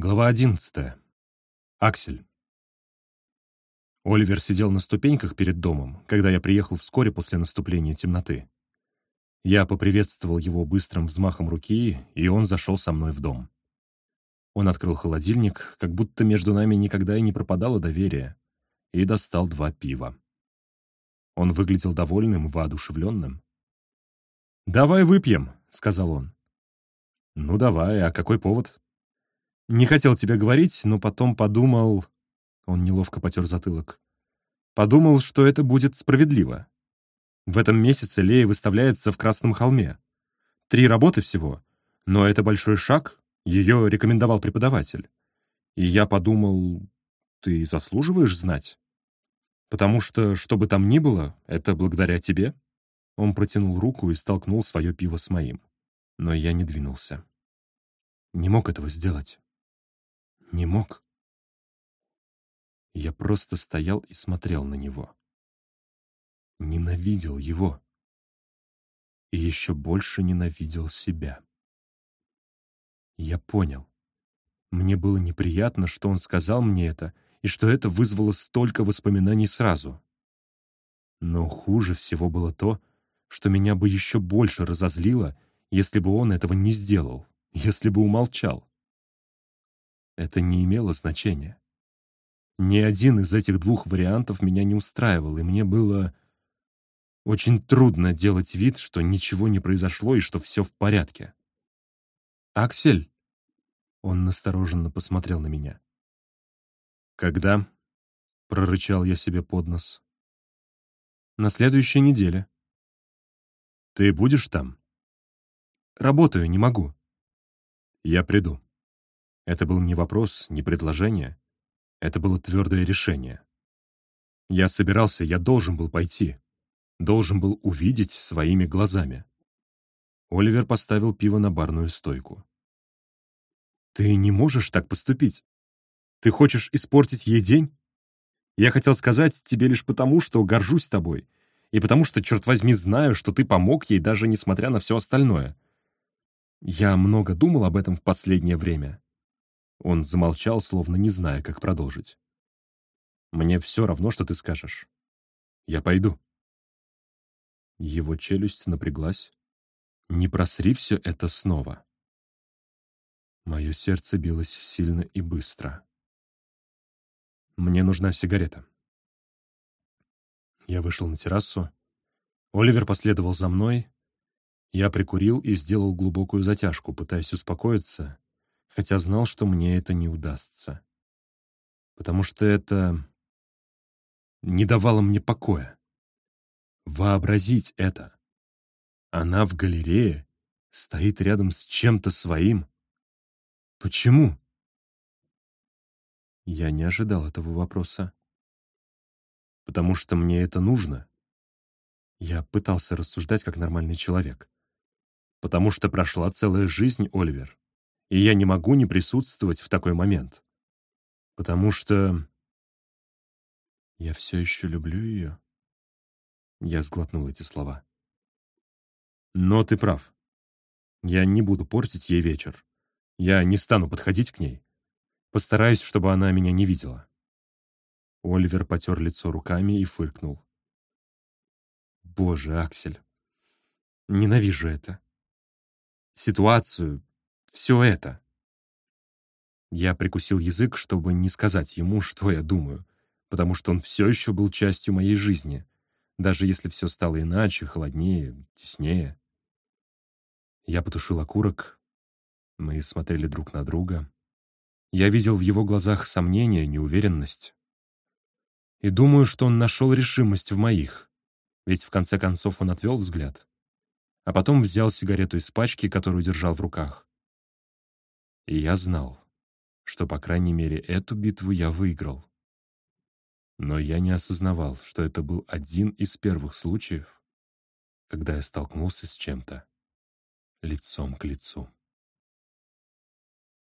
Глава одиннадцатая. Аксель. Оливер сидел на ступеньках перед домом, когда я приехал вскоре после наступления темноты. Я поприветствовал его быстрым взмахом руки, и он зашел со мной в дом. Он открыл холодильник, как будто между нами никогда и не пропадало доверие, и достал два пива. Он выглядел довольным, воодушевленным. «Давай выпьем», — сказал он. «Ну давай, а какой повод?» Не хотел тебе говорить, но потом подумал... Он неловко потер затылок. Подумал, что это будет справедливо. В этом месяце Лея выставляется в Красном холме. Три работы всего, но это большой шаг, ее рекомендовал преподаватель. И я подумал, ты заслуживаешь знать? Потому что, что бы там ни было, это благодаря тебе. Он протянул руку и столкнул свое пиво с моим. Но я не двинулся. Не мог этого сделать. Не мог. Я просто стоял и смотрел на него. Ненавидел его. И еще больше ненавидел себя. Я понял. Мне было неприятно, что он сказал мне это, и что это вызвало столько воспоминаний сразу. Но хуже всего было то, что меня бы еще больше разозлило, если бы он этого не сделал, если бы умолчал. Это не имело значения. Ни один из этих двух вариантов меня не устраивал, и мне было очень трудно делать вид, что ничего не произошло и что все в порядке. «Аксель?» Он настороженно посмотрел на меня. «Когда?» — прорычал я себе под нос. «На следующей неделе». «Ты будешь там?» «Работаю, не могу». «Я приду». Это был не вопрос, не предложение. Это было твердое решение. Я собирался, я должен был пойти. Должен был увидеть своими глазами. Оливер поставил пиво на барную стойку. «Ты не можешь так поступить. Ты хочешь испортить ей день? Я хотел сказать тебе лишь потому, что горжусь тобой, и потому что, черт возьми, знаю, что ты помог ей, даже несмотря на все остальное. Я много думал об этом в последнее время. Он замолчал, словно не зная, как продолжить. «Мне все равно, что ты скажешь. Я пойду». Его челюсть напряглась. «Не просри все это снова». Мое сердце билось сильно и быстро. «Мне нужна сигарета». Я вышел на террасу. Оливер последовал за мной. Я прикурил и сделал глубокую затяжку, пытаясь успокоиться хотя знал, что мне это не удастся. Потому что это не давало мне покоя. Вообразить это. Она в галерее стоит рядом с чем-то своим. Почему? Я не ожидал этого вопроса. Потому что мне это нужно. Я пытался рассуждать как нормальный человек. Потому что прошла целая жизнь, Оливер и я не могу не присутствовать в такой момент. Потому что... Я все еще люблю ее. Я сглотнул эти слова. Но ты прав. Я не буду портить ей вечер. Я не стану подходить к ней. Постараюсь, чтобы она меня не видела. Оливер потер лицо руками и фыркнул. Боже, Аксель. Ненавижу это. Ситуацию, все это. Я прикусил язык, чтобы не сказать ему, что я думаю, потому что он все еще был частью моей жизни, даже если все стало иначе, холоднее, теснее. Я потушил окурок. Мы смотрели друг на друга. Я видел в его глазах сомнение, неуверенность. И думаю, что он нашел решимость в моих, ведь в конце концов он отвел взгляд. А потом взял сигарету из пачки, которую держал в руках. И я знал, что, по крайней мере, эту битву я выиграл. Но я не осознавал, что это был один из первых случаев, когда я столкнулся с чем-то лицом к лицу.